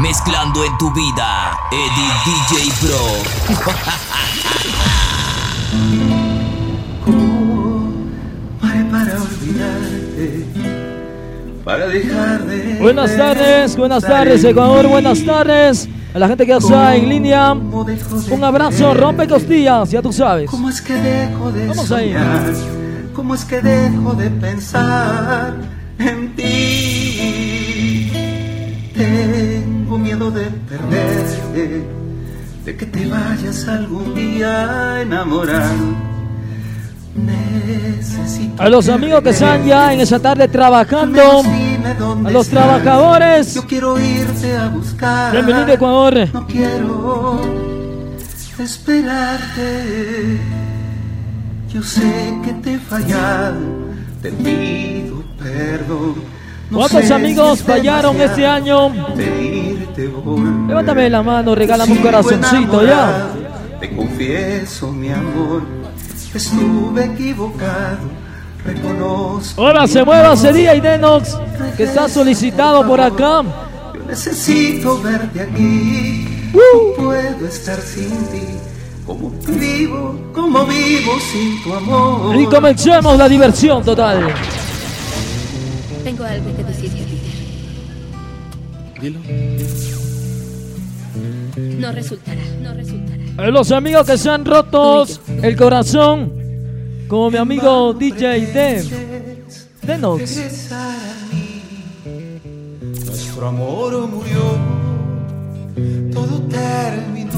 Mezclando en tu vida, Eddie DJ Pro. para olvidarte, para dejar de. Buenas tardes, buenas tardes, Ecuador, buenas tardes. A la gente que está en línea, un abrazo, rompe costillas, ya tú sabes. ¿Cómo es que dejo de Vamos soñar? ¿Cómo es que dejo de pensar en ti? Miedo de perderte, de que te vayas algún día a enamorar. Necesito A los amigos que están ya en esa tarde trabajando, a los trabajadores, Yo quiero irte a buscar. bienvenido Ecuador. No quiero esperarte. Yo sé que te he fallado. Te pido perdón. No ¿Cuántos amigos fallaron este año? Pedirte volver. Levántame la mano, regálame un corazoncito ya. Te confieso, mi amor, estuve equivocado. Reconozco. Ahora se mueva sería y Denox, que está solicitado por acá. Yo necesito verte aquí. Uh. No puedo estar sin ti. Como vivo, como vivo sin tu amor. Y comencemos la diversión total. Tengo algo que decirte, Peter. Dilo. No resultará, no resultará. A los amigos que se han rotos el corazón, como mi amigo DJ Den. Denox. Nuestro amor murió. Todo terminó.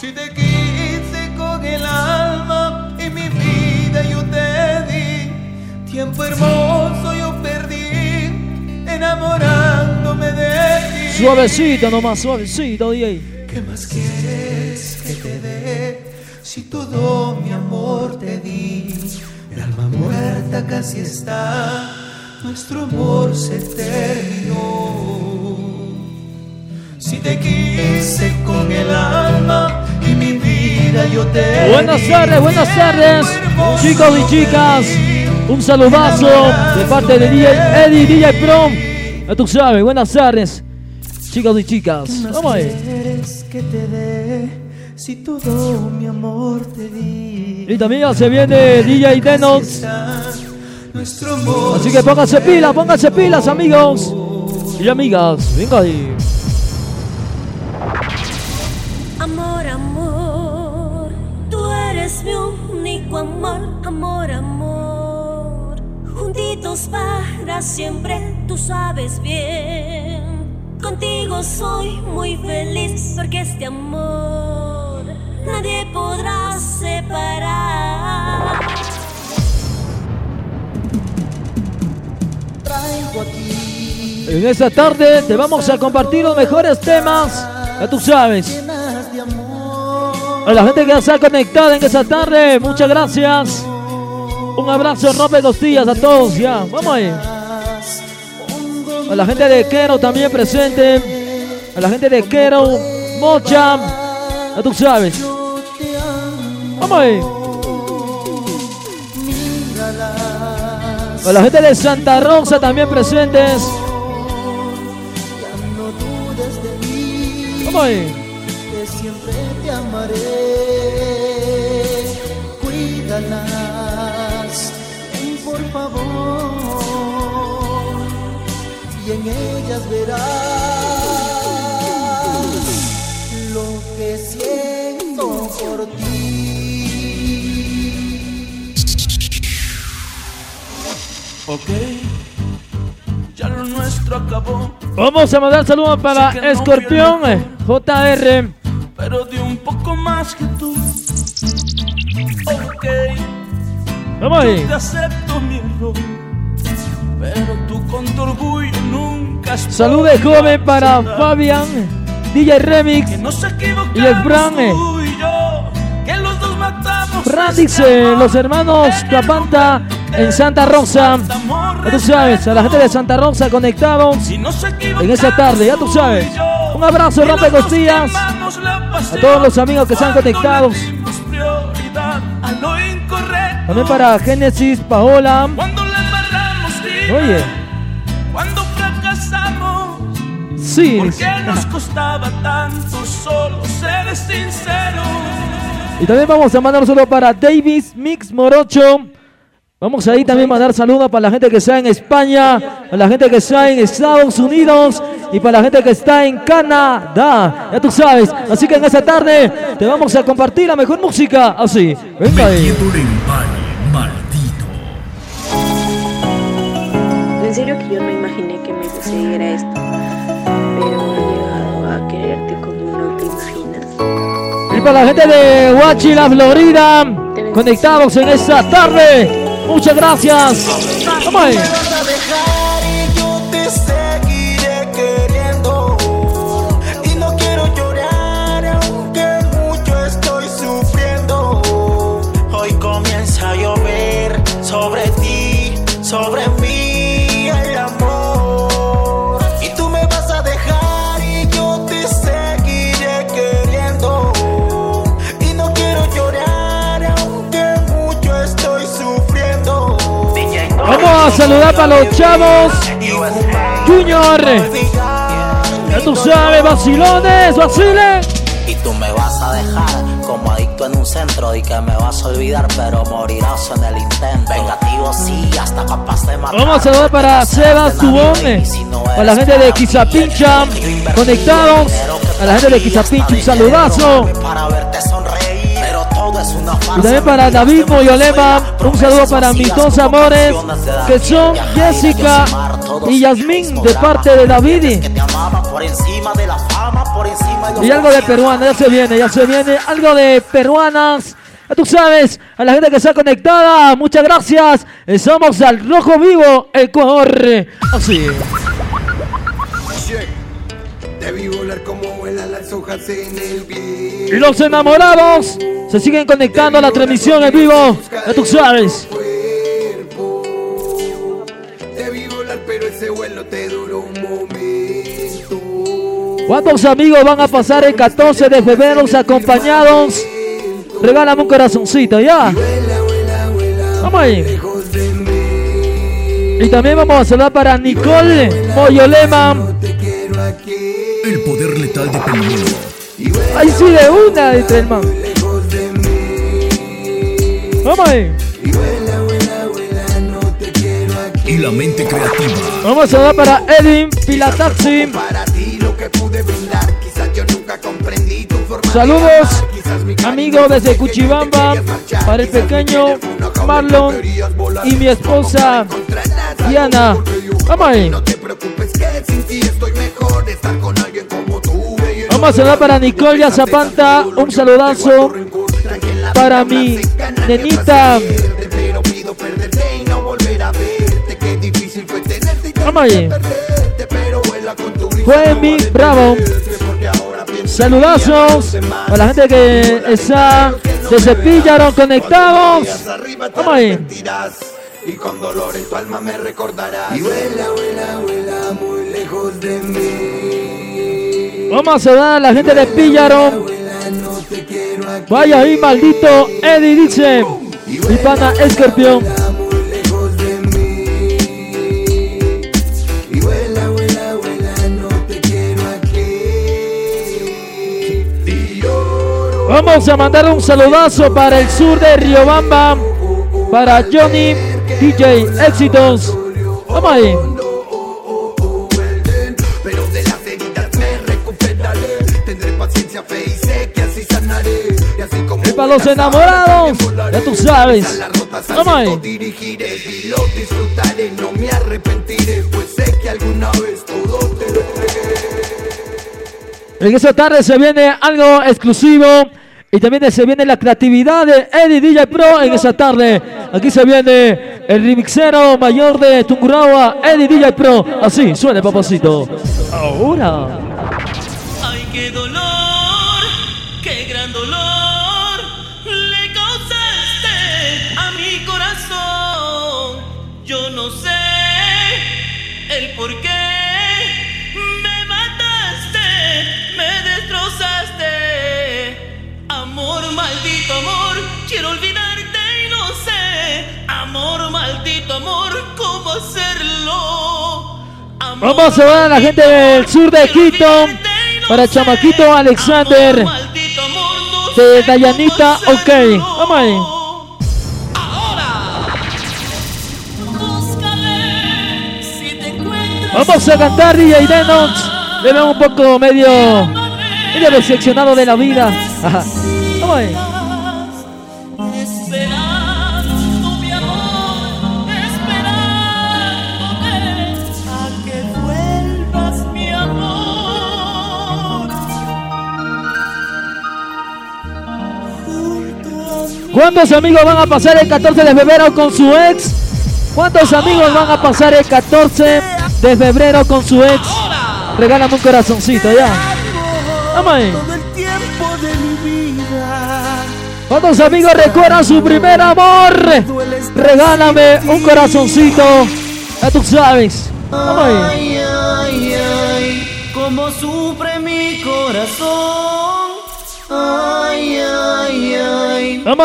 Si te quise con el alma y mi vida yo te di. Tiempo hermoso yo perdí. Enamorándome de. Suavecito nomás, suavecito, DJ. ¿Qué más quieres que te dé si todo mi amor te di? El alma muerta casi está, nuestro amor se terminó. Si te quise con el alma y mi vida yo te Buenas di. tardes, buenas tardes, chicos y chicas. Un saludazo de parte de DJ Eddie, DJ Pro. Ya tú sabes, buenas tardes, chicos y chicas. Vamos ahí. quieres que te dé si todo mi amor te di? Y también ya se viene DJ amor Así que pónganse pilas, pónganse pilas, amigos y amigas. Venga ahí. Amor, amor, tú eres mi único amor, amor, amor. Juntitos para siempre, tú sabes bien. Contigo soy muy feliz porque este amor nadie podrá separar. traigo aquí En esta tarde te vamos a compartir los mejores temas. Ya tú sabes. llenas de amor. A la gente que ya está conectada en esta tarde, muchas gracias. Un abrazo, rompe costillas a todos ya. Vamos ahí. A la gente de Quero también presente. A la gente de Quero, Mocha. Ya tú sabes. Vamos ahí. A la gente de Santa Rosa también presentes. Vamos ahí. que siempre te amaré. Verás lo que siento por ti. Ok. Ya lo nuestro acabó, Vamos a mandar saludos para Escorpión, eh, JR. pero de un poco más que tú. Ok. Vamos Yo ahí. te acepto mi error, pero tú con tu orgullo nunca podido joven para Fabián, DJ Remix. Y el Fran, eh. Fran este dice, los hermanos Capanta en Santa Rosa. Ya tú sabes, a la gente de Santa Rosa conectados en esa tarde, ya tú sabes. Un abrazo, rompe costillas. A todos los amigos que están conectados. a lo incorrecto. También para Génesis, Paola. Oye, Sí. ¿Por qué nos costaba tanto solo ser sincero? Y también vamos a mandar un saludo para Davis Mix Morocho. Vamos ahí también a mandar saludos para la gente que está en España, para la gente que está en Estados Unidos y para la gente que está en Canadá. Ya tú sabes. Así que en esta tarde te vamos a compartir la mejor música. Así. Venga ahí. Serio que yo no imaginé que me sucediera esto, pero he llegado a quererte como no te imaginas. Y para la gente de Huachi, la Florida, conectados en esta tarde. Muchas gracias. Vamos ahí. A saludar para los chavos. Junior. Ya tú sabes, vacilones, vacilen. Y tú me vas a dejar como adicto en un centro y que me vas a olvidar, pero morirás en el intento. Vengativo sí, hasta capaz de matar. Vamos a saludar para Sebas Tubón, para la gente de Quizapincha, conectados. A la gente de Quizapincha, un saludazo. Para verte Y también para David Moyolema, un saludo para mis dos amores, que son Jessica y Yasmín, de parte de David. Y algo de peruana, ya se viene, ya se viene, algo de peruanas. Ya tú sabes, a la gente que está conectada, muchas gracias. Eh, Somos al Rojo Vivo, Ecuador. Así. Debí volar como vuelan las hojas en el Y los enamorados se siguen conectando a la transmisión en vivo. Un momento. ¿Cuántos amigos van a pasar el 14 de febrero acompañados? Regálame un corazoncito, ¿ya? Vamos ahí. De Y también vamos a saludar para Nicole Moyolema. El poder letal de Peñuelo. Ahí sí, de una, dice el man. Vamos ahí. Y la mente creativa. Vamos a saludar para Edwin Pilataxi. Para ti lo que pude brindar, quizás yo nunca comprendí tu forma de Saludos, fue desde Cuchibamba, para el pequeño Marlon y mi esposa Diana. Vamos ahí. No te preocupes que sin ti estoy mejor de estar con alguien como tú. baby. Vamos a saludar para Nicole Yazapanta. Un saludazo para mi nenita. Vamos brisa, Fue mi bravo. Saludazos a la gente que está desde Pillaron conectados. Vamos ahí. Y con dolor en tu alma me recordarás. Y vuela, vuela, vuela muy lejos de mí. Vamos a saludar a la gente de Pillaron. Vaya ahí, maldito Eddie dice. Mi pana Escorpión. Y. Y. Vamos a mandar un saludazo para el sur de Riobamba. Para Johnny DJ Éxitos. Vamos ahí. Los enamorados, ya tú sabes. Vamos dirigiré lo disfrutaré, no me arrepentiré, pues sé que alguna vez todo te. En esta tarde se viene algo exclusivo. Y también se viene la creatividad de Eddie DJ Pro en esa tarde. Aquí se viene el remixero mayor de Tungurahua, Eddie DJ Pro. Así suena, papacito. Ahora. Ay, qué dolor, Amor, maldito amor, ¿cómo hacerlo? Amor, Vamos a ver a la gente del sur de Quito. Para chamaquito Alexander. De Dayanita, ok. Vamos ahí. Vamos a cantar DJ Denox. Le veo un poco medio, medio decepcionado de la vida. Vamos ahí. ¿Cuántos amigos van a pasar el 14 de febrero con su ex? ¿Cuántos amigos van a pasar el 14 de febrero con su ex? Regálame un corazoncito ya. Vamos ahí. ¿Cuántos amigos recuerdan su primer amor? Regálame un corazoncito. Ya tú sabes. Vamos ahí.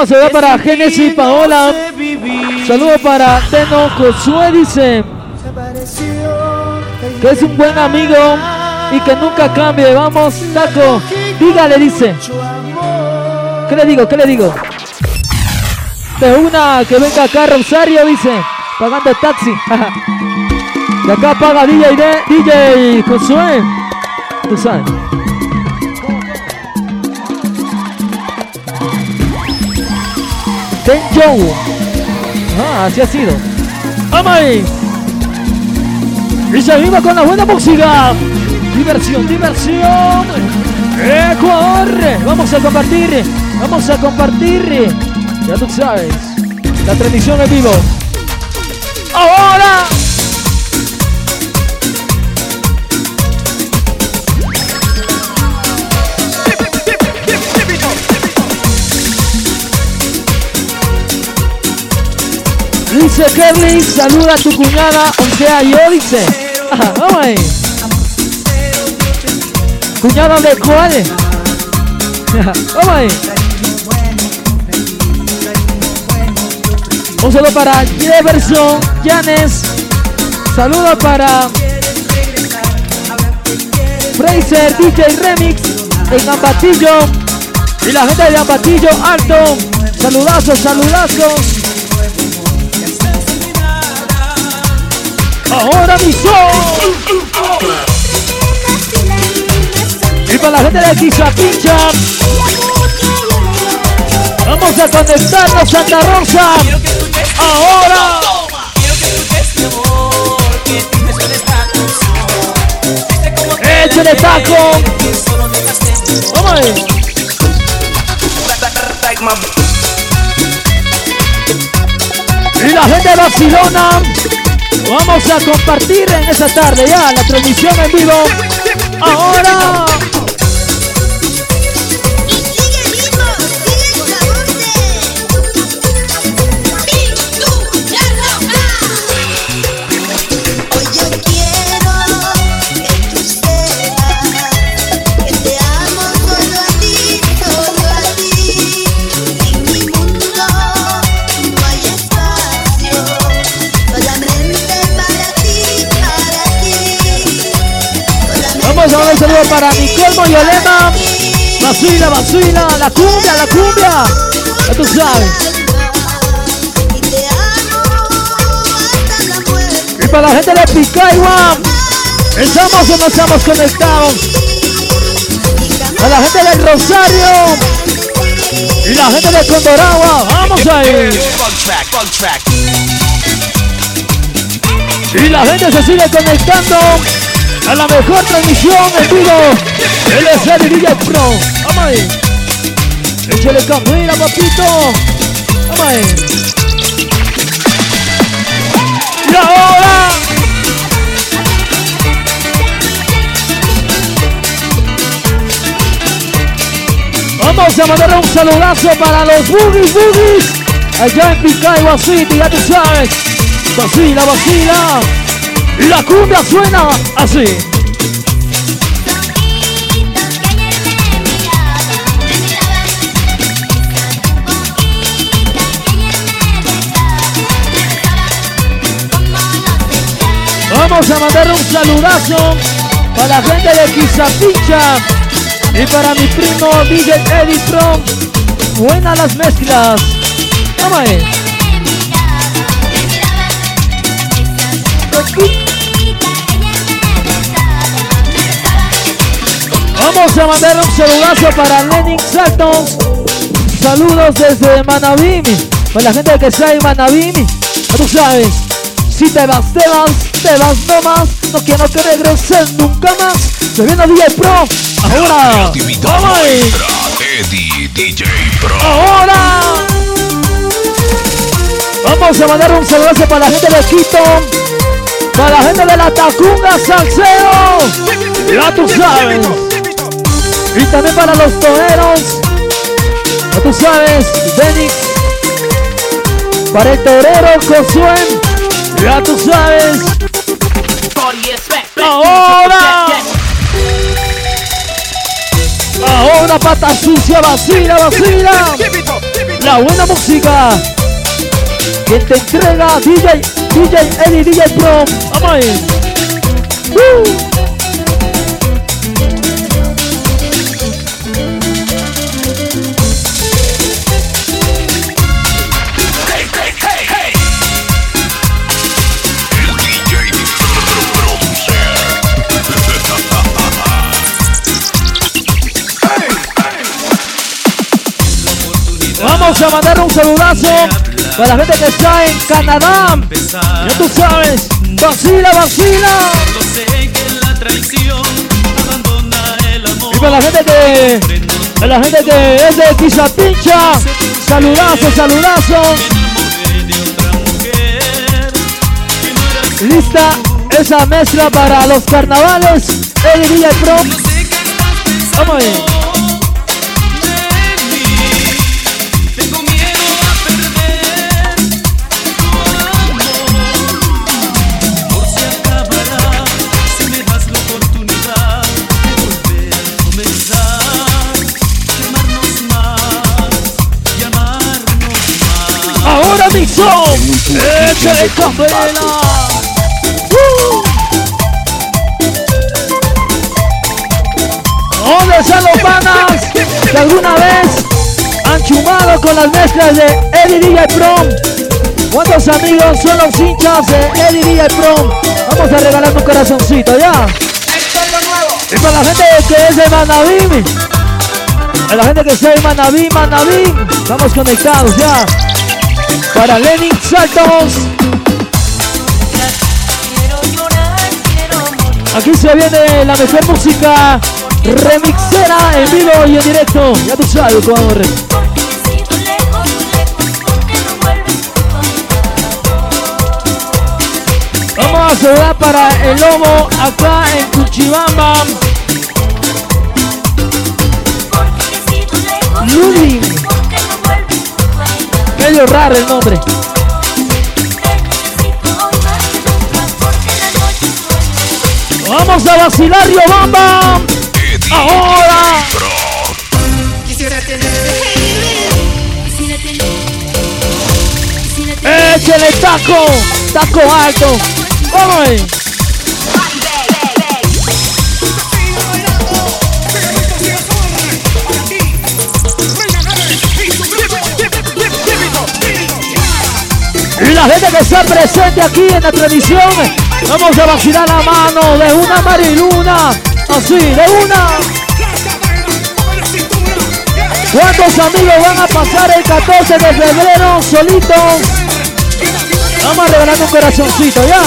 Ay. Vamos a ver para Genesis Paola. Saludos para Teno Josué, dice que es un buen amigo y que nunca cambie. Vamos, Taco, dígale, dice. ¿Qué le digo? ¿Qué le digo? De una que venga acá Rosario, dice, pagando taxi. De acá paga DJ, de, DJ Josué. Tú sabes. Ten Joe. Ah, así ha sido. ¡Vamos ahí! Y seguimos con la buena música. Diversión, diversión. ¡Eh, corre! Vamos a compartir. Vamos a compartir. Ya tú sabes. La transmisión en vivo. ¡Ahora! Dice Kevin, saluda a tu cuñada, o sea yo, dice. Vamos ahí. ¿Cuñada de cuál? vamos ahí. Un saludo para Jefferson, Janes. Saludo para Fraser, DJ Remix en Ambatillo. Y la gente de Ambatillo Alto. Saludazos, saludazos. Ahora mi sol. Y para la gente de Quizapincha. Vamos a conectarnos Santa Rosa. Ahora. Échale taco. Vamos ahí. Y la gente de Barcelona. Vamos a compartir en esta tarde ya la transmisión en vivo. Ahora. Saludo para Nicole Moyolema. Basila, basila, la cumbia, la cumbia. Ya tú sabes. Y para la gente de Picaiwa. ¿Estamos o no estamos conectados? A la gente del Rosario. Y la gente de Condoragua. Vamos ahí. Y la gente se sigue conectando a la mejor transmisión en vivo. Él es el DJ Pro. Vamos ahí. Échale camina, papito. Vamos ahí. Y ahora. Vamos a mandar un saludazo para los Boogies Boogies. Allá en Picaiwa City, ya tú sabes. Vacila, vacila. La cumbia suena así. Vamos a mandar un saludazo para la gente de Quizapincha y para mi primo DJ Eddie Pro. Buenas las mezclas. Vamos ahí. Vamos a mandar un saludazo para Lenin Saltons. Saludos desde Manabí. Para la gente que está en Manabí. Ya tú sabes. Si te vas, te vas, te vas nomás. No quiero que regreses nunca más. Se viene DJ Pro. Ahora. Vamos ahí. Eddie DJ Pro. Ahora. Vamos a mandar un saludazo para la gente de Quito. Para la gente de la Tacunga Salseo. Ya tú sabes. Y también para los toreros. Ya tú sabes, Denix. Para el torero Josué. Ya tú sabes. Ahora. Ahora pata sucia, vacila, vacila. La buena música. Que te entrega DJ, DJ Eddie, DJ Pro. Vamos ahí. Uh. Vamos a mandar un saludazo para la gente que está en Canadá. Ya tú sabes, vacila, vacila. Y para la gente que, para la gente que es de Quizapincha, saludazo, saludazo. Lista esa mezcla para los carnavales. Eddie DJ Pro. Vamos ahí. Échale candela. ¡Uh! ¿Dónde están los panas que alguna vez han chumado con las mezclas de Eddie DJ Pro? ¿Cuántos amigos son los hinchas de Eddie DJ Pro? Vamos a regalar un corazoncito, ¿ya? Y para la gente que es de Manaví, a la gente que está en Manaví, Manaví, estamos conectados ya. Para Lenin Saltos. Aquí se viene la mejor música remixera en vivo y en directo. Ya tú sabes, Ecuador. Vamos a saludar para el lobo acá en Cuchibamba. Luli. Medio raro el nombre. Vamos a vacilar Riobamba. Ahora. Échale taco, taco alto. Vamos la gente que está presente aquí en la transmisión, vamos a vacilar la mano de una mariluna. Así, de una. ¿Cuántos amigos van a pasar el 14 de febrero solitos? Vamos a regalar un corazoncito, ¿ya?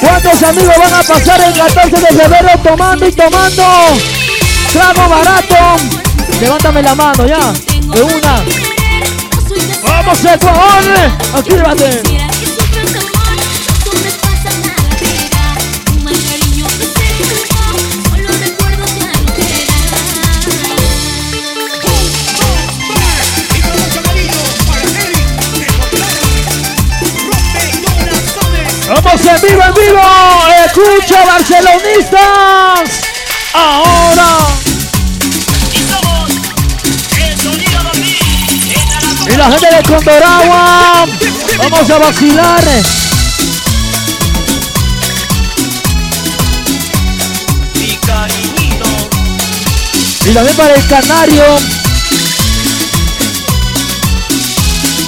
¿Cuántos amigos van a pasar el 14 de febrero tomando y tomando? Trago barato. Levántame la mano, ¿ya? De una. Vamos, Ecuador. Actívate. Vamos en vivo, en vivo. Escucha, barcelonistas. Ahora. La gente de Condoragua. Vamos a vacilar. Y también para el canario.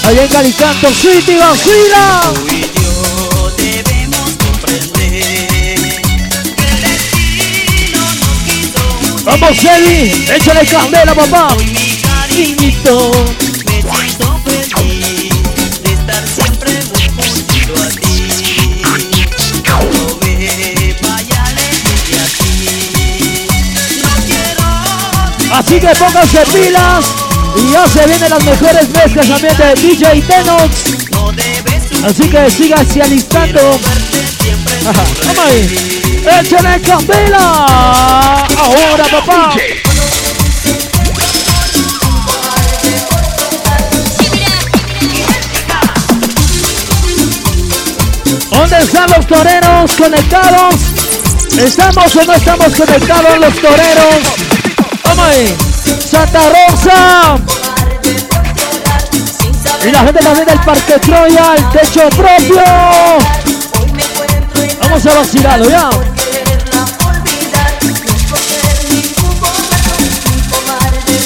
Allá en Calicanto City, vacila. Vamos, Eddie. Échale candela, papá. unir. Así que pónganse pilas. Y ya se vienen las mejores mezclas también de DJ Tenox. Así que síganse alistando. vamos ahí. Échale candela. Ahora, papá. ¿Dónde están los toreros conectados? ¿Estamos o no estamos conectados los toreros? Santa Rosa. Y la gente también del Parque Troya, el techo propio. Vamos a vacilarlo ya.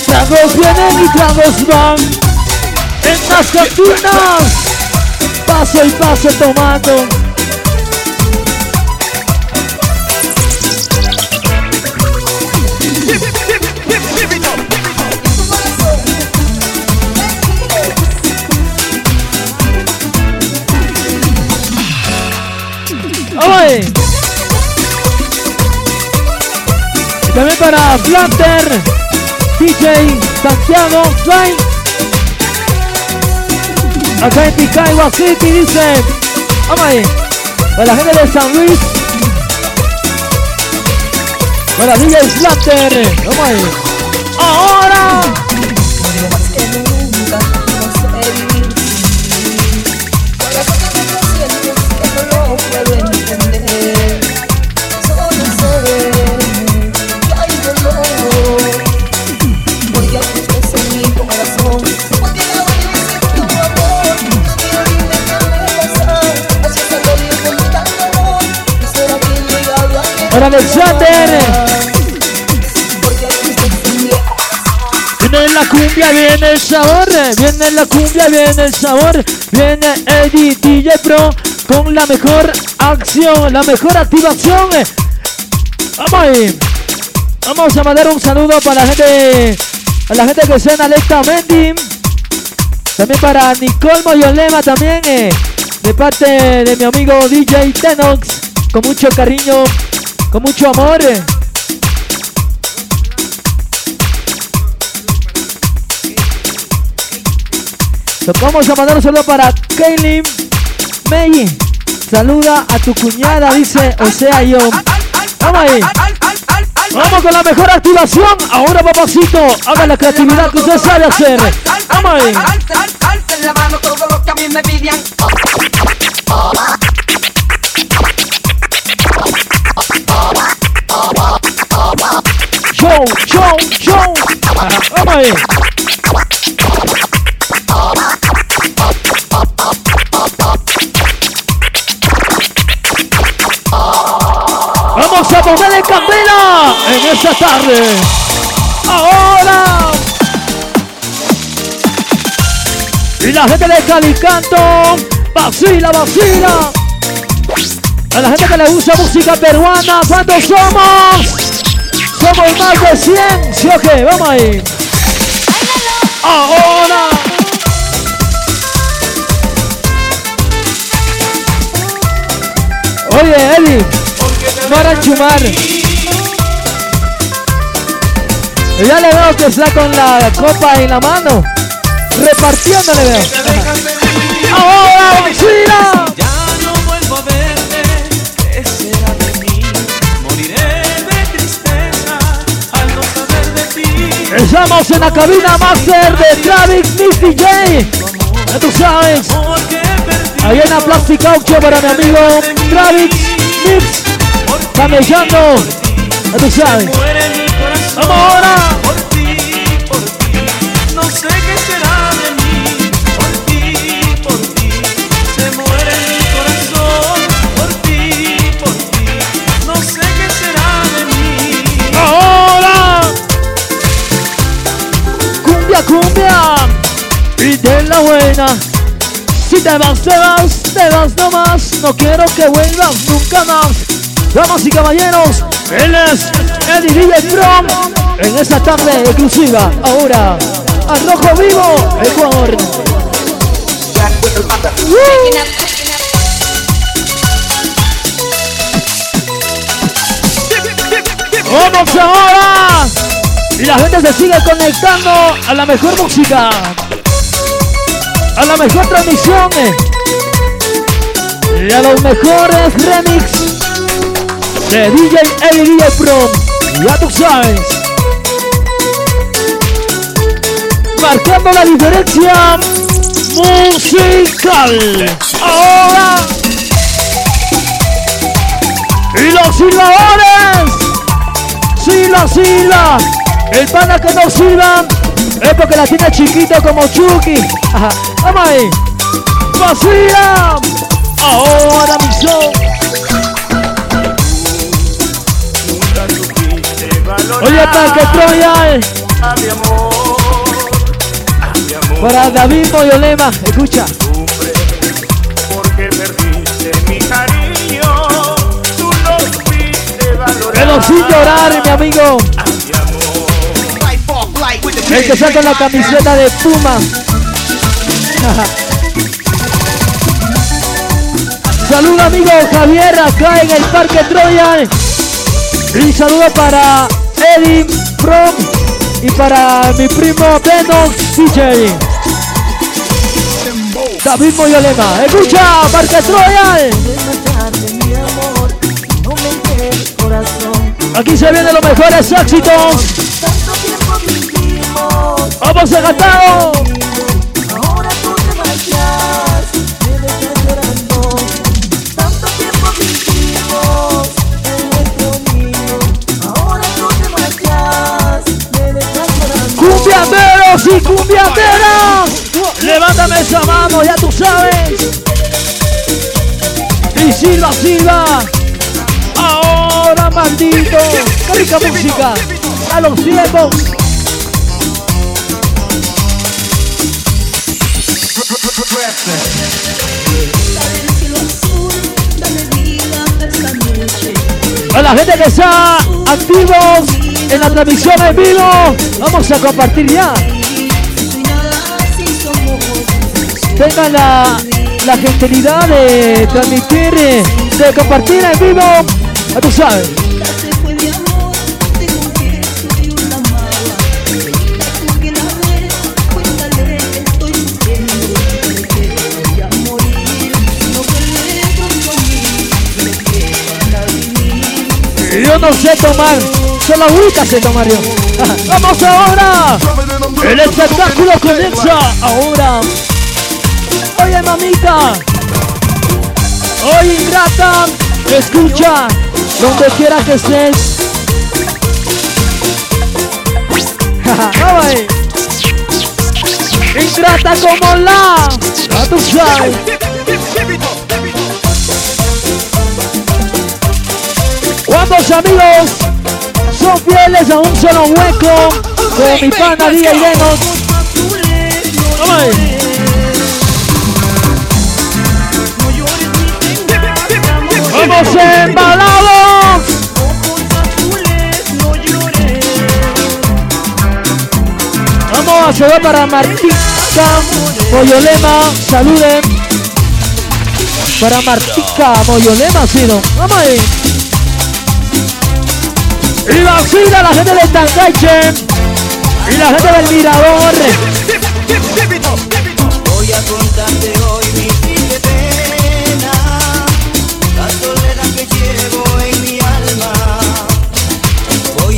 Tragos vienen y tragos van. En las cantinas. Paso y paso tomando. También para Flanter, DJ Santiago Klein. Acá en Ticaiwa City dice, vamos ahí, para la gente de San Luis. Para DJ Flanter, vamos ahí. Ahora. Alexander. Viene la cumbia, viene el sabor, viene la cumbia, viene el sabor, viene Eddie DJ Pro con la mejor acción, la mejor activación. Vamos ahí. Vamos a mandar un saludo para la gente, a la gente que suena Alexa Mendy. También para Nicole Moyolema también, eh, de parte de mi amigo DJ Tenox, con mucho cariño, con mucho amor. Vamos a mandar un saludo para Kaylin May. Saluda a tu cuñada, dice, o sea yo. Vamos ahí. Vamos con la mejor activación. Ahora, papacito, haga la creatividad que usted sabe hacer. Vamos ahí. Show, show. Vamos ahí. Vamos a ponerle candela en esta tarde. Ahora. Y la gente de Calicanto, vacila, vacila. A la gente que le gusta música peruana, ¿cuántos somos? Somos más de 100, ¿sí o qué? Vamos ahí. Ahora. Oye, Eddie, para chumar. Ya le veo que está con la copa en la mano. Repartiendo le veo. Ahora, vacila. Estamos en la cabina master de Travis Mix DJ. Ya tú sabes. Ahí en la Plastic Auction para mi amigo Travis Mix. Camellando. Ya tú sabes. Vamos ahora. Si te vas, te vas, te vas nomás. No quiero que vuelvas nunca más. Damas y caballeros, él es Eddie DJ Prom en esta tarde exclusiva. Ahora, al rojo vivo, Ecuador. ¡Vamos ahora! Y la gente se sigue conectando a la mejor música. A la mejor transmisión. Y a los mejores remix de DJ Eddie DJ Pro. Ya tú sabes. Marcando la diferencia musical. Ahora. Y los silbadores. Sila, sila. El pana que no silba es porque la tiene chiquito como Chucky. Vamos ahí. Vacila. Ahora mi show. Oye, Parque Troya. Para David Moyolema, escucha. Porque perdiste mi cariño, tú no supiste valorar. Pero sin llorar, mi amigo. El que saca la camiseta de Puma. Saludo amigo Javier acá en el Parque Troyan. Y saludo para Eddie Prom y para mi primo Beno DJ. David Moyolema. Escucha, Parque Troyan. Aquí se vienen los mejores éxitos. ¡Vamos a Gatao! ¡Cumbiateros y cumbiateras! Levántame esa mano, ya tú sabes. Y silba, silba. Ahora, maldito. ¡Qué música! A los tiempos. A la gente que está activos en la transmisión en vivo, vamos a compartir ya. Tengan la, la gentilidad de transmitir, de compartir en vivo. Ya tú sabes. Yo no sé tomar, solo agüita sé tomar yo. ¡Vamos ahora! El espectáculo comienza ahora. Oye, mamita. Oye, ingrata. Escucha, donde quiera que estés. Ingrata como la. Tú sabes. ¿Cuántos amigos son fieles a un solo hueco? Con mi pana Día Iremos. Vamos ahí. ¡Vamos embalados! Vamos a saludar para Martica Moyolema, saluden. Para Martica Moyolema, sí, ¿no? Vamos ahí. Y vacila la gente del Tancache. Y la gente del Mirador.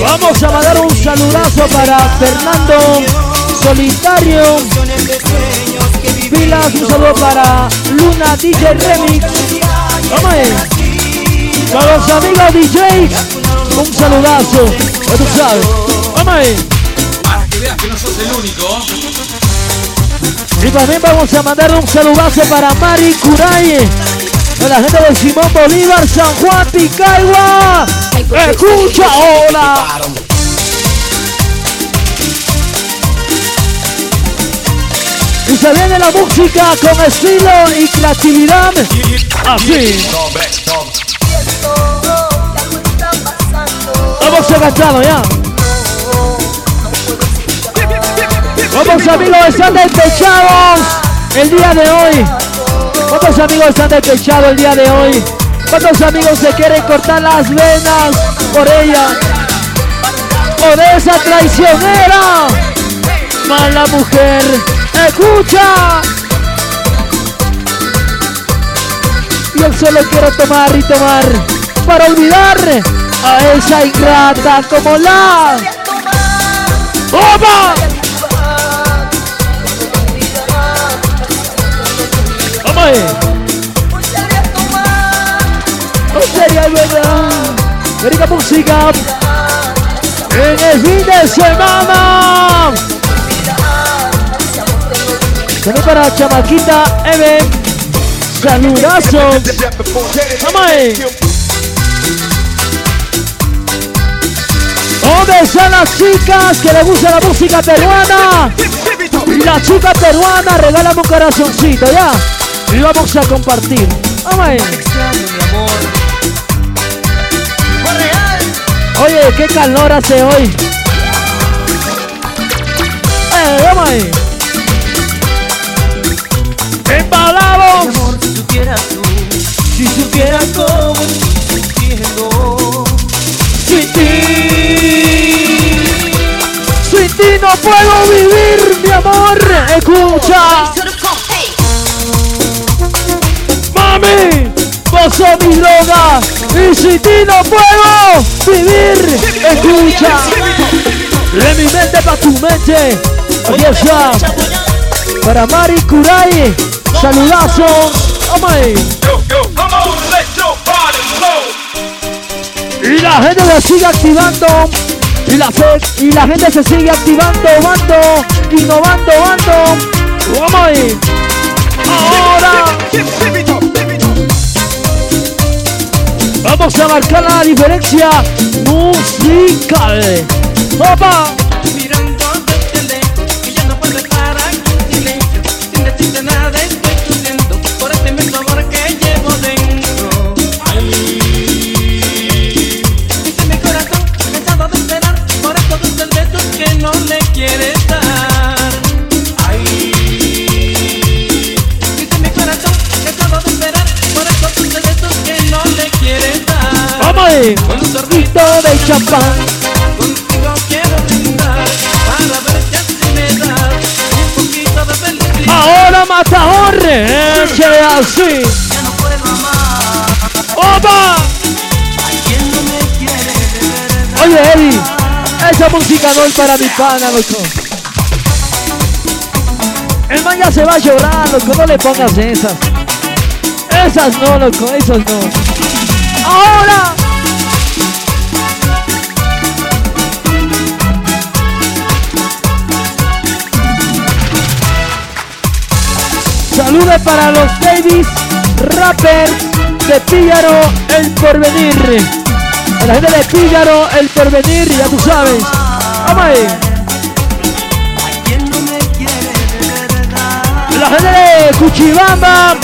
Vamos a mandar un saludazo para Fernando Solitario. Pilas, un saludo para Luna DJ Remix. Vamos ahí. Para los amigos DJs, un saludazo. Tú sabes. Vamos. Para que veas que no sos el único. Y también vamos a mandar un saludazo para Mari Curay. A la gente de Simón Bolívar, San Juan, Picaigua. Escucha ahora. Y se viene la música con estilo y creatividad. Así. Vamos agachado ya. Vamos amigos, están despechados el día de hoy. ¿Cuántos amigos están despechados el día de hoy? ¿Cuántos amigos se quieren cortar las venas por ella? Por esa traicionera. Mala mujer. Escucha. Yo solo quiero tomar y tomar para olvidar a esa ingrata como la. ¡Opa! ¡Vamos ahí! No sería verdad. Rica música. En el fin de semana. También para Chamaquita Eve. Saludazo. Vamos ahí. ¿Dónde están las chicas que les gusta la música peruana? La chica peruana regala un corazoncito, ¿ya? Y vamos a compartir. Vamos ahí. Oye, qué calor hace hoy. Eh, vamos ahí. Embalados. Si supieras tú, Si supieras cómo estoy sintiendo. sin ti. Sin ti no puedo vivir, mi amor. Escucha. Vos sos mi droga. Y sin ti no puedo vivir. Escucha. De mi mente pa' tu mente. Aquí está. Para Mari Kurai. Saludazo. Ahí. Y la gente se sigue activando. Y la, fe- y la gente se sigue activando, bando, innovando, bando. Vamos ahí. Ahora. Vamos a marcar la diferencia musical. ¡Opa! Champán. Contigo quiero brindar así ¡Opa! Oye, Eddie, esa música no es para mi pana, loco. El man ya se va a llorar, loco, no le pongas esas. Esas no, loco, esas no. ¡Ahora! Saludos para los Davis Rappers de Píllaro El Porvenir. La gente de Píllaro El Porvenir, ya tú sabes. Vamos ahí. La gente de Cuchibamba.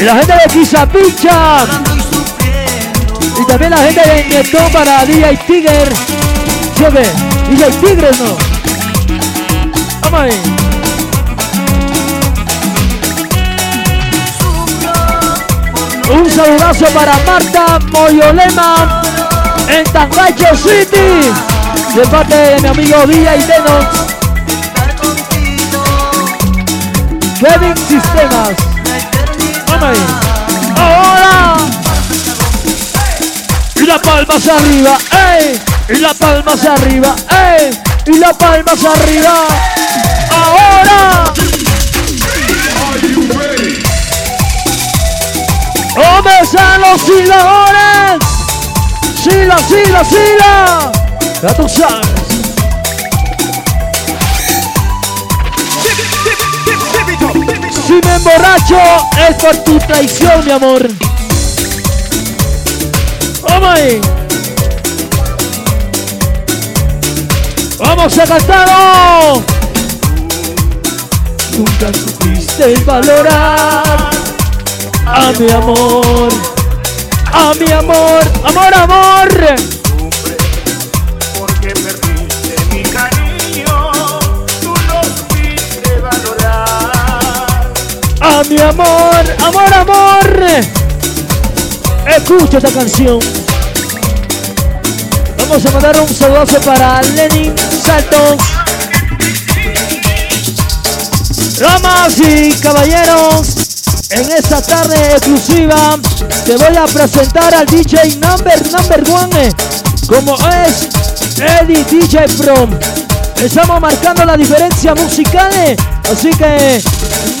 La gente de Quizapicha. Y también la gente de Netón para DJ Tiger. DJ Tigres no. Vamos ahí. Un saludazo para Marta Moyolema en Tangacho City. De parte de mi amigo DJ Denon. Kevin Sistemas. Vamos. Ahora. Y la palma hacia arriba, ¡ey! Y la palma hacia arriba, ¡ey! Y la palma hacia arriba. Ahora. ¿Dónde están los siladores? Sila, sila, sila. Ya tú sabes. Si me emborracho es por tu traición, mi amor. Vamos ahí. Vamos a cantarlo. nunca supiste valorar a mi amor, a mi amor, amor, amor. Porque perdiste mi cariño, tú no supiste valorar. A mi amor, amor, amor. Escucha esta canción. Vamos a mandar un saludo para Lenin Saltos. Damas y caballeros, en esta tarde exclusiva te voy a presentar al DJ number number one, como es Eddie DJ Pro. Estamos marcando la diferencia musical, así que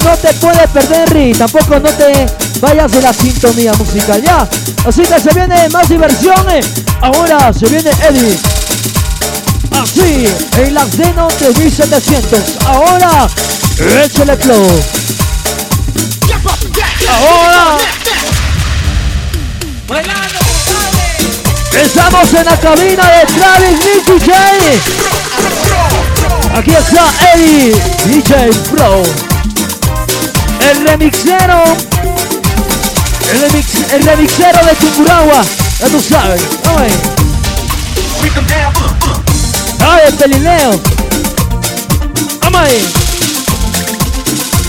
no te puedes perder y tampoco no te vayas de la sintonía musical ya. Así que se viene más diversión. Ahora se viene Eddie. Así, en las Deno 3700. Ahora, échale flow. Estamos en la cabina de Travis Nick DJ. Aquí está Eddie DJ Pro. El remixero. El, remix, el remixero de Tungurahua. Ya tú sabes. Vamos el pelileo. Vamos ahí.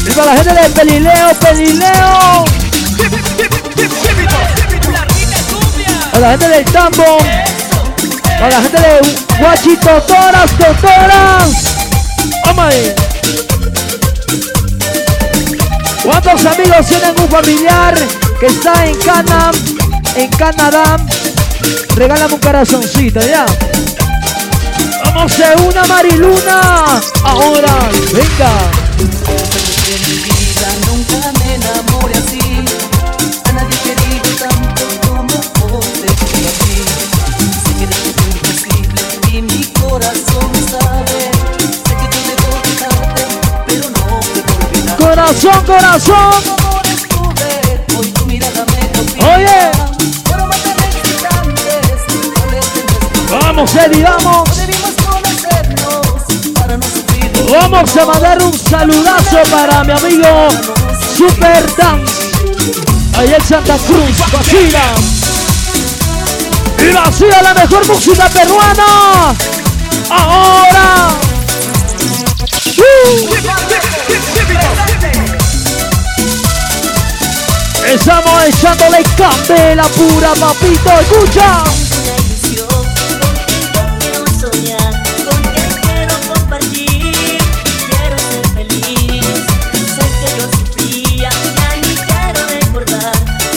Y para la gente del pelileo, pelileo. Para la gente del tambo. Para la gente de Guachitotoras, totoras. Vamos ahí. ¿Cuántos amigos tienen un familiar que está en Canam, en Canadá? Regálame un corazoncito, ya. Vamos de una Mariluna. Ahora, venga. Corazón, corazón. Oye. Vamos, Eddie, vamos. Vamos a mandar un saludazo para mi amigo Super Dance. Ahí en Santa Cruz, vacila. Y vacila la mejor música peruana. Ahora. Uh.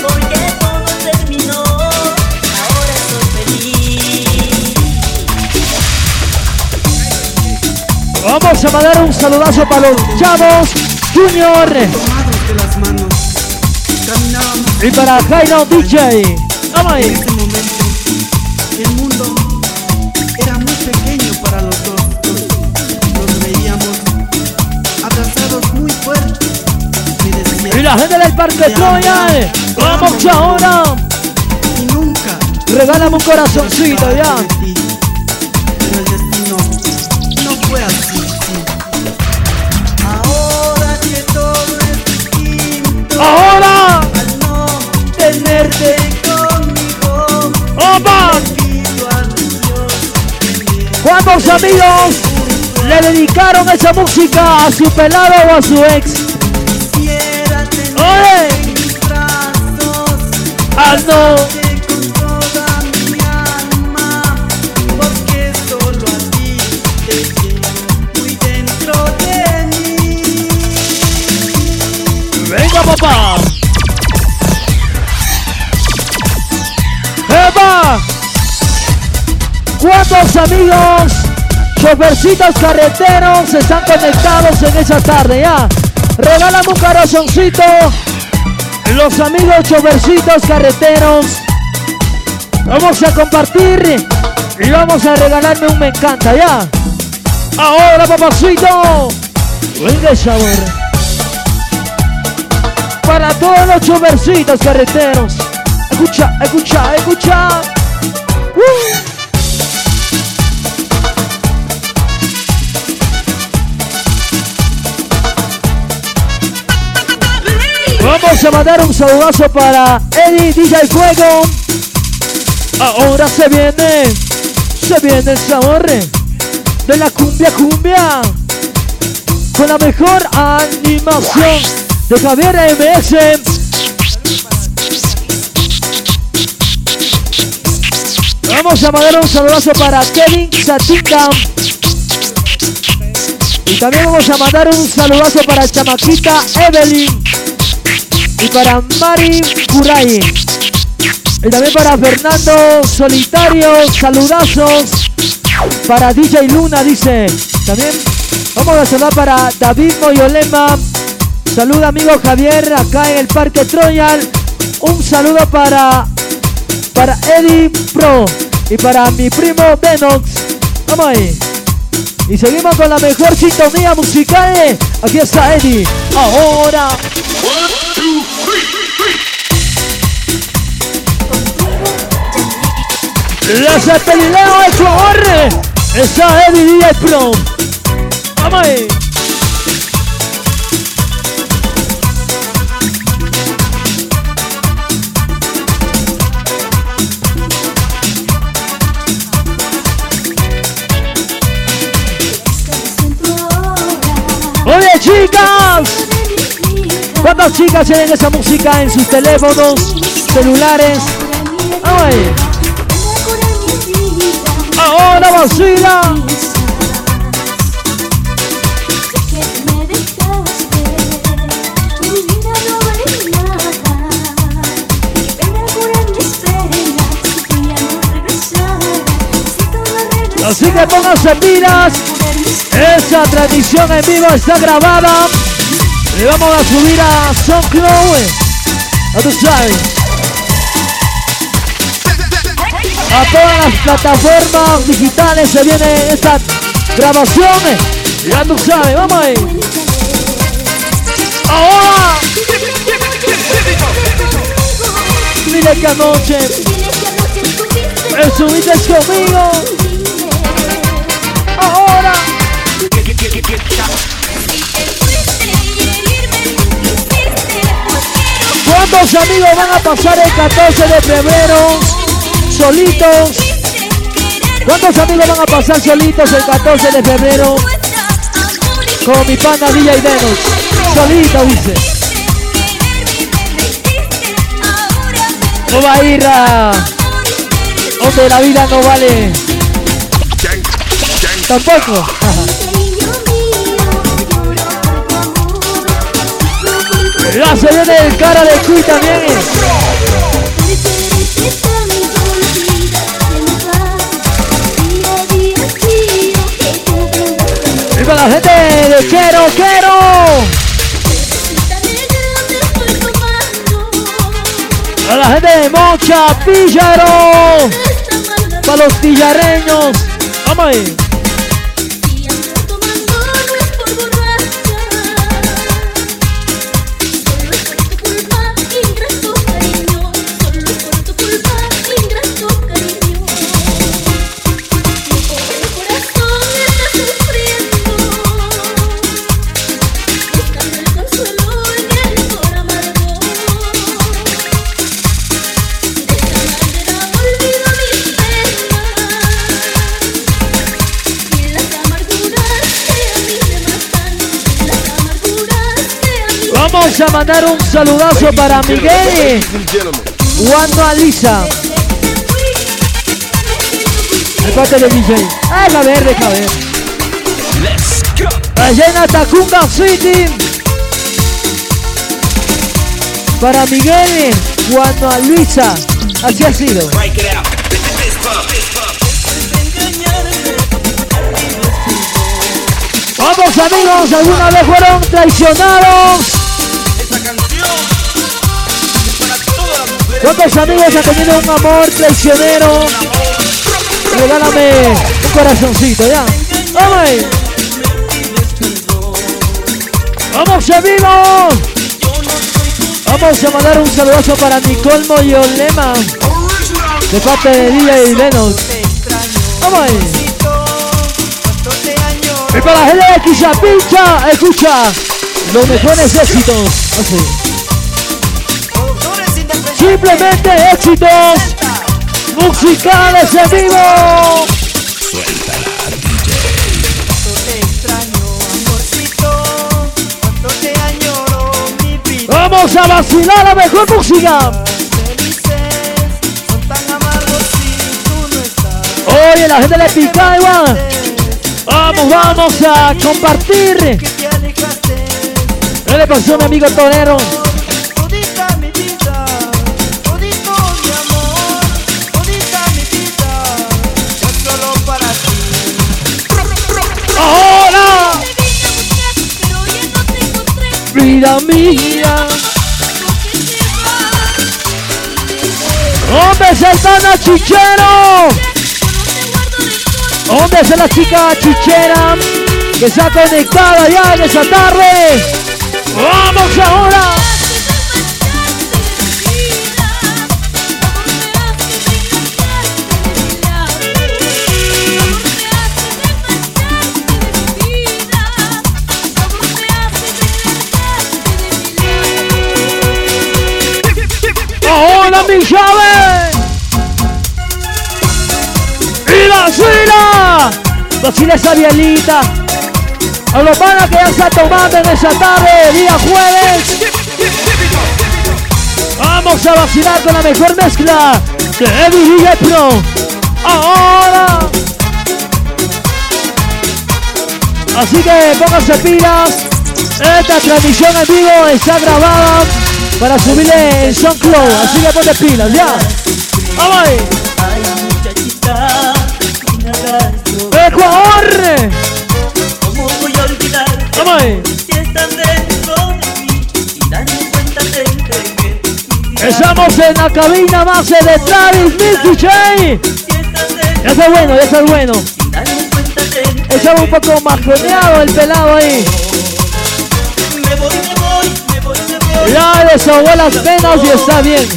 Porque todo terminó, ahora soy feliz. Vamos a mandar un saludazo para los chavos Junior y para Jairo DJ. Vamos ahí. en ese momento. El mundo era muy pequeño para los dos. Nos veíamos abrazados muy fuerte. Me decía, Y la gente del Parque "Te amo, Troya. te amo, Vamos ahora. Y nunca Regálame un corazoncito ya. ¿Cuántos amigos le dedicaron esa música a su pelado o a su ex? ¡Oye! ¡Ah, no! ¿Cuántos amigos, chofercitos carreteros están conectados en esa tarde ya? Regálame un corazoncito. Los amigos chofercitos carreteros. Vamos a compartir y vamos a regalarme un me encanta ya. Ahora, papacito. Venga, sabor para todos los choversitos carreteros. Escucha, escucha, escucha. Uh. Mandar un saludazo para Eddie DJ Fuego. Ahora se viene, se viene el sabor de la cumbia cumbia. Con la mejor animación de Javier MS. Vamos a mandar un saludazo para Kevin Satinga. Y también vamos a mandar un saludazo para Chamaquita Evelyn. Y para Mari Kurai. Y también para Fernando Solitario. Saludazos. Para DJ Luna dice. También vamos a saludar para David Moyolema. Saluda amigo Javier acá en el Parque Troyal. Un saludo para para Eddie Pro y para mi primo Benox. Vamos ahí. Y seguimos con la mejor sintonía musical. Aquí está Eddie. Ahora. La Satelleo de favor. Está Eddie DJ Pro. Vamos ahí. ¿Cuántas chicas tienen esa música en sus teléfonos, celulares? Ay. Ahora vacila. Así que pónganse pilas. Esa transmisión en vivo está grabada. Le vamos a subir a SoundCloud. A sabes. A todas las plataformas digitales se viene esta grabación. Ya tú sabes, vamos ahí. Ahora. Dile que anoche me subiste conmigo. Ahora. ¿Cuántos amigos van a pasar el 14 de febrero solitos? ¿Cuántos amigos van a pasar solitos el 14 de febrero? Con mi pana Villa y Venus. Solito dice. No va a ir a donde la vida no vale. Tampoco. Ya se viene el cara de Cuy también. Y para la gente de Quiero, Quiero. A la gente de Mocha, Píllaro. Para los pillarreños. Vamos ahí. Vamos a mandar un saludazo para Miguel. Cuando Alisa. El parte de DJ. Ah, la verde, a ver. Allá en Atacunga City. Para Miguel. Cuando a Luisa. Así ha sido. Vamos amigos, ¿alguna vez fueron traicionados? ¿Cuántos amigos han tenido un amor traicionero? Regálame un corazoncito, ¿ya? ¡Vamos! ¡Vamos vivo! Vamos a mandar un saludazo para Nicole Moyolema de parte de DJ Lennox. ¡Vamos! Y para la gente de escucha los mejores éxitos. Así. Simplemente éxitos musicales en vivo. Vamos a vacilar la mejor música. Oye, la gente le pica igual. Vamos, vamos a compartir. ¿Qué le pasó mi amigo Torero? Vida mía. ¿Dónde es el chichero? ¿Dónde es la chica chichera que está conectada ya en esa tarde? ¡Vamos ahora! ¡Ahora mi llave! ¡Y la sila! Vacila esa bielita. A los panas que ya está tomando en esa tarde, día jueves. Vamos a vacilar con la mejor mezcla de Eddie DJ Pro. Ahora. Así que pónganse pilas. Esta transmisión en vivo está grabada para subirle en SoundCloud. Así que ponte pilas, ya. Vamos ahí. Ecuador. ¿Cómo voy a olvidar? Vamos ahí. Estamos en la cabina base de Travis Milk DJ. Ese es bueno, ese es bueno. Ese es un poco majoneado el pelado ahí. Ya desahogó las penas y está bien.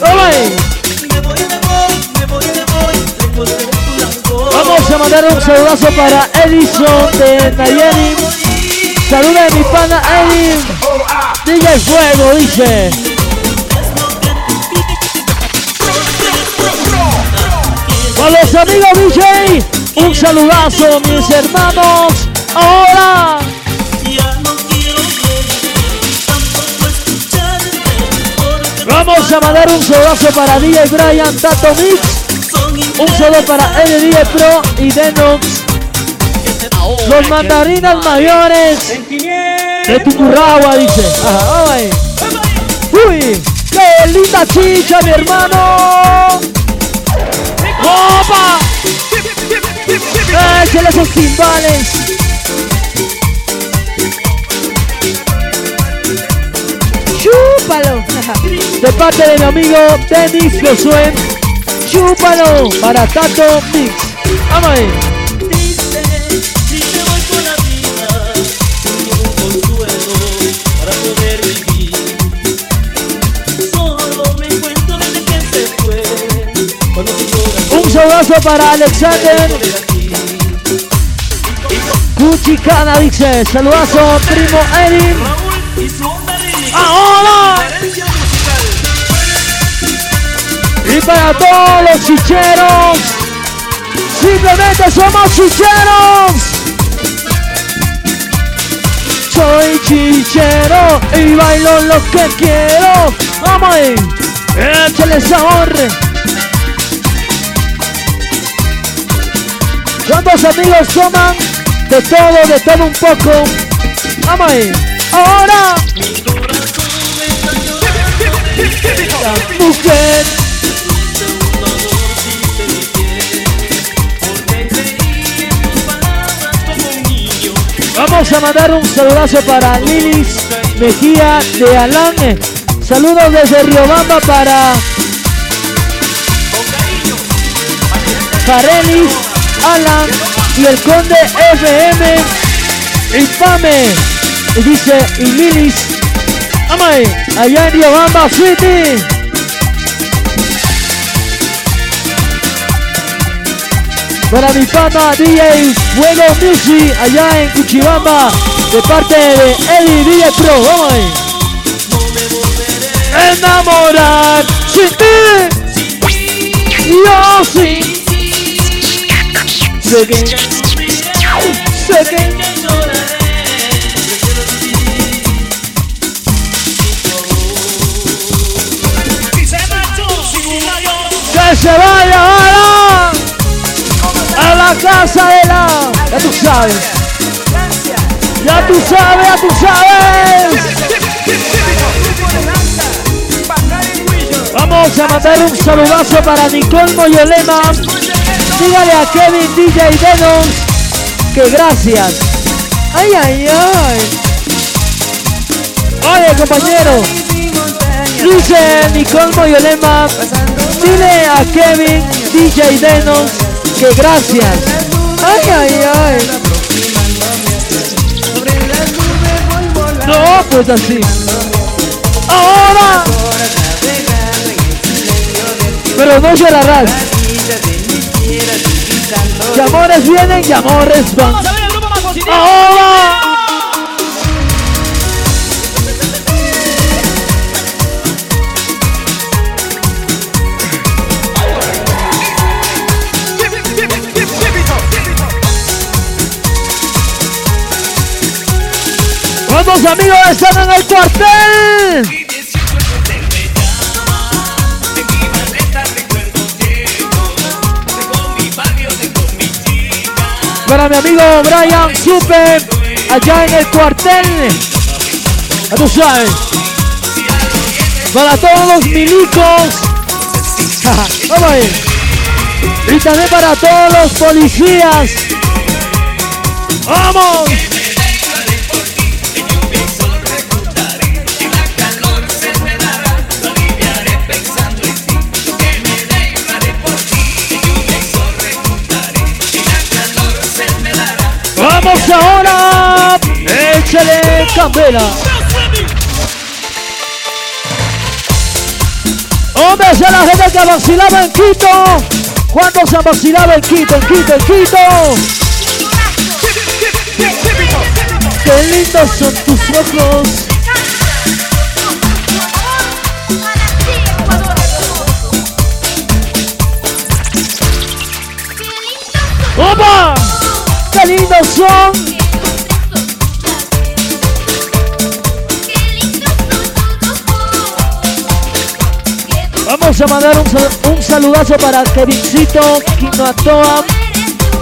De. Vamos de a mandar un saludazo para Edison de Nayeli. Saluda a mi pana Edin. DJ Fuego, dice. A los amigos DJ, un saludazo, mis hermanos. Ahora. Vamos a mandar un saludazo para DJ Brian Tato Mix. Un saludo para LDJ Pro y Denox. Los mandarinas mayores de Tucuragua, dice. Uy, qué linda chicha, mi hermano. ¡Opa! Échale esos timbales. Chúpalo. De parte de mi amigo Denis Josué. Chúpalo para Tato Mix. Vamos ahí. Si te voy con la vida, tengo un consuelo para poder vivir. Solo me encuentro desde que se fue. Cuando tu corazón Un saludazo para Alexander. Cuchicana dice, saludazo primo Erin. Ahora. Y para todos los chicheros. Simplemente somos chicheros. Soy chichero y bailo lo que quiero. Vamos ahí. Échale sabor. ¿Cuántos amigos toman de todo, de todo un poco? Vamos ahí. Ahora. La mujer. Vamos a mandar un saludazo para Lilis Mejía de Alán. Saludos desde Riobamba para Farelis, Alan y el Conde FM. Infame. Y dice, y Lilis. Ahí, allá en Riobamba City. Para mi pana DJ Fuego Music allá en Cuchibamba de parte de Eddie DJ Pro. Vamos ahí. enamorar sin ti. Yo sí. Sé que, sé que que se vaya ahora la casa de la. Ya tú sabes. Ya tú sabes, ya tú sabes. Vamos a mandar un saludazo para Nicole Moyolema. Dígale a Kevin DJ Denos que gracias. Ay, ay, ay. Oye, compañero. Dice Nicole Moyolema. Dile a Kevin DJ Denos que gracias. Ay, ay, ay. No, pues así. Ahora. Pero no llorarás. Y amores vienen y amores van. Ahora. ¿Cuántos amigos están en el cuartel? Para mi amigo Brian Super, allá en el cuartel. Ya tú sabes. Para todos los milicos. Vamos a ir. Y también para todos los policías. Vamos Échale candela. ¿Dónde está la gente que vacilaba en Quito? ¿Cuándo se vacilaba en Quito? En Quito, en Quito. Qué lindos son tus ojos. ¡Opa! ¡Qué lindos son! Vamos a mandar un, sal- un saludazo para Kevincito Quinoatoa.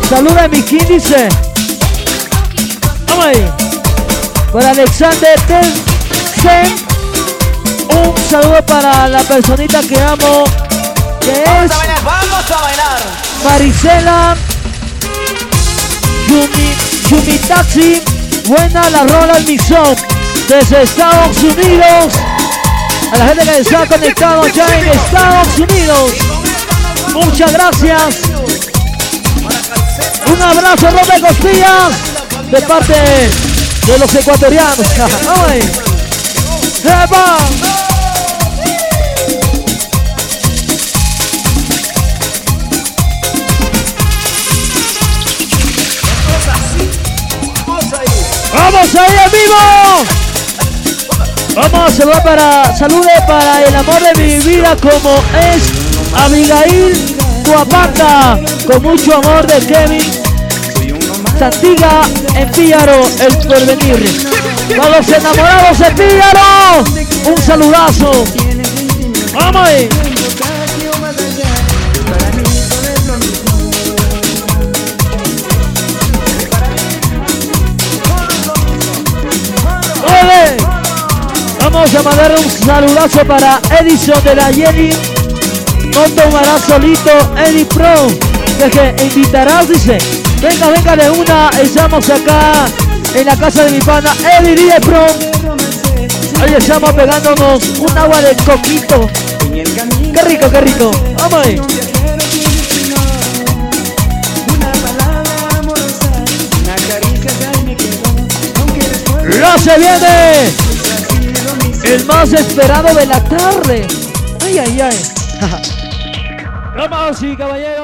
Saluda a mi dice. Vamos ahí. Para Alexander Ten Un saludo para la personita que amo. Que es Vamos a bailar. Marisela Yumi, Yumitachi. Buena la rola el mixón. Desde Estados Unidos. A la gente que está conectado ya en Estados Unidos. Muchas gracias. Un abrazo, Robe Costillas, de parte de los ecuatorianos. ¡Epa! ¡Vamos ahí en vivo! Vamos a saludar para, salude para el amor de mi vida como es Abigail Tuapata, con mucho amor de Kevin Santiga en Píaro, el porvenir. Para los enamorados de Píaro, un saludazo. Vamos ahí. Vamos a mandar un saludazo para Edison de la Jenny. No tomará solito Eddie Pro. De que invitarás, dice. Venga, venga de una. Estamos acá en la casa de mi pana Eddie Die Pro. Ahí estamos pegándonos un agua de coquito. Qué rico, qué rico. Vamos ahí. Ya se viene el más esperado de la tarde. Ay, ay, ay. Damas y caballeros.